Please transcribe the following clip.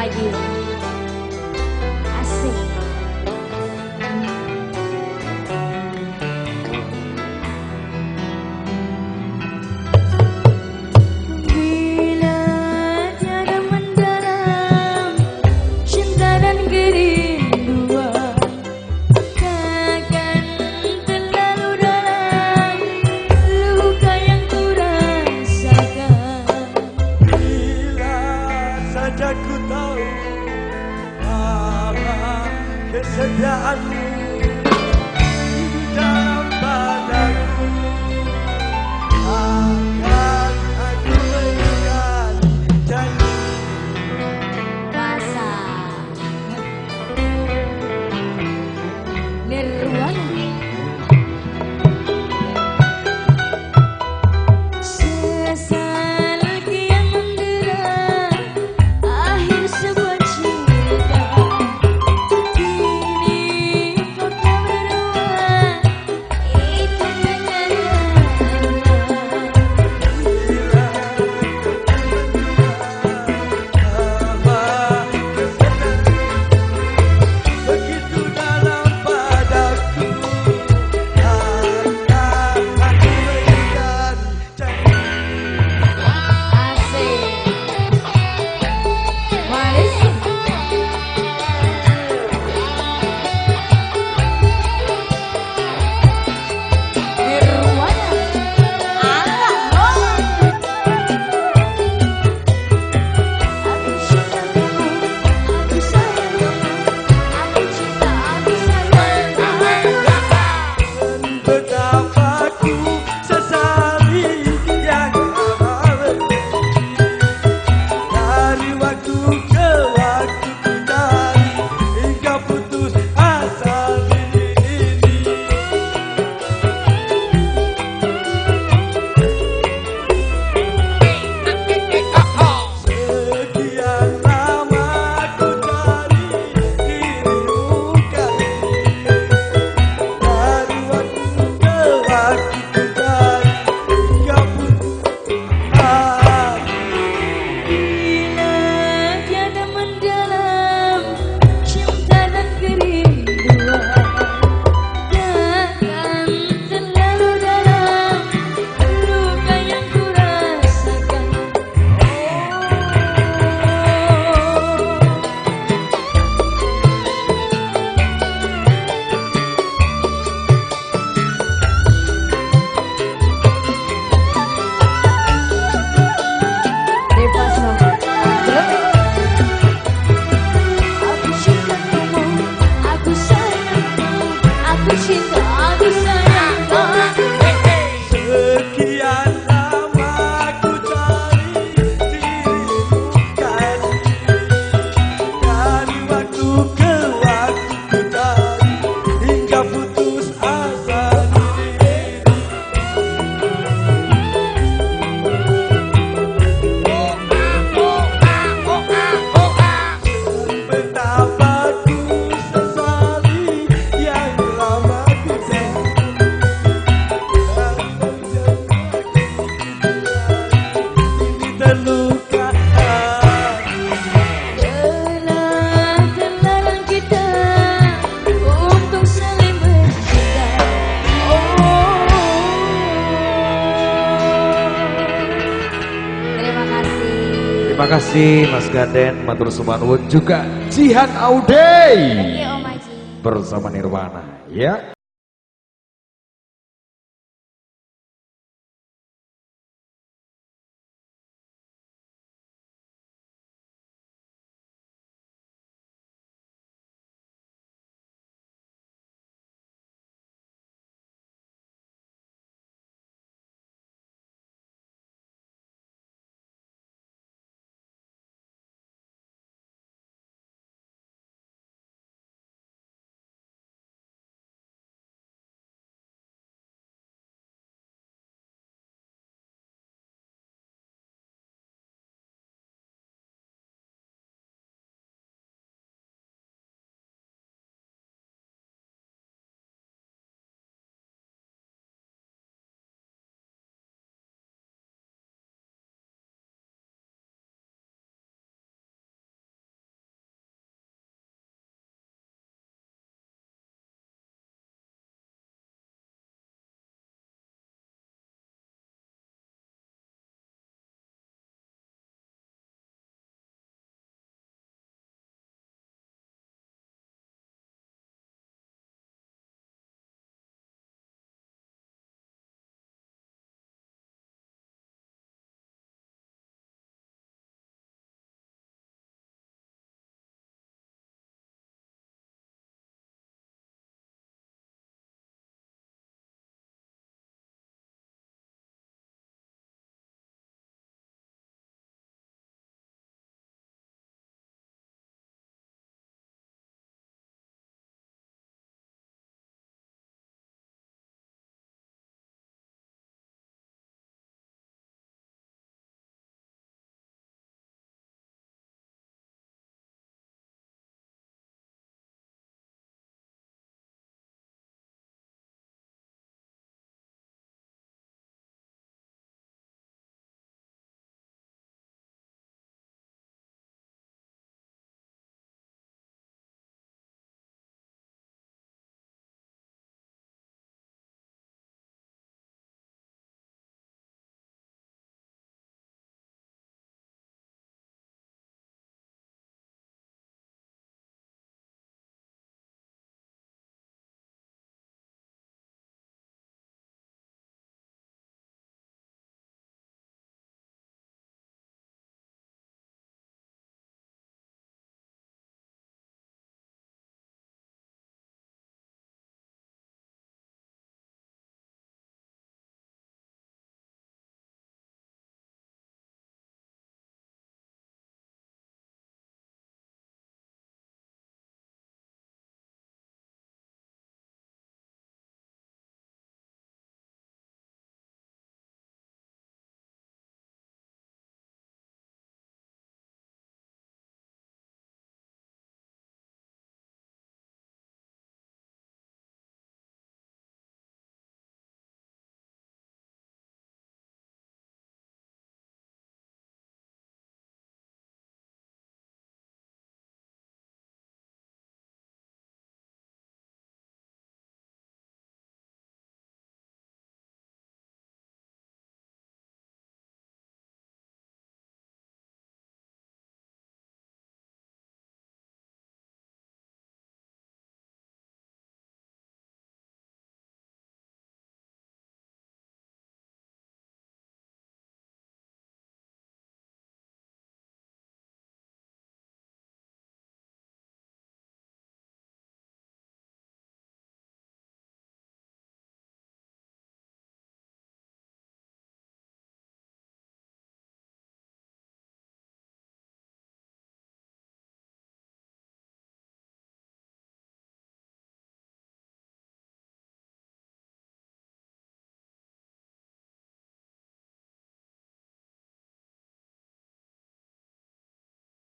ideal. يا عني kasih Mas Gaden, Matur Sumanwun juga Jihan Audei bersama Nirwana ya.